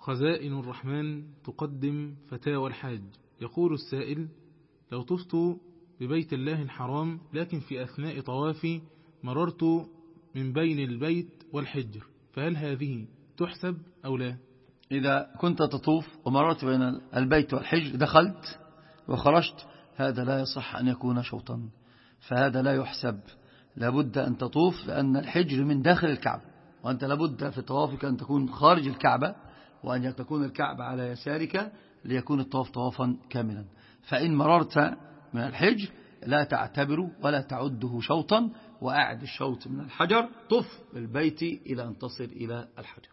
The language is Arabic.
خزائن الرحمن تقدم فتاوى الحاج. يقول السائل لو طفت ببيت الله الحرام لكن في أثناء طوافي مررت من بين البيت والحجر فهل هذه تحسب أو لا؟ إذا كنت تطوف ومررت بين البيت والحجر دخلت وخرجت هذا لا يصح أن يكون شوطا فهذا لا يحسب. لابد أن تطوف لأن الحجر من داخل الكعبة وأنت لابد في طوافك أن تكون خارج الكعبة وأن تكون الكعبة على يسارك ليكون الطواف طوافا كاملا. فإن مررت من الحجر لا تعتبر ولا تعده شوطا وأعد الشوط من الحجر طف بالبيت إلى أن تصل إلى الحجر.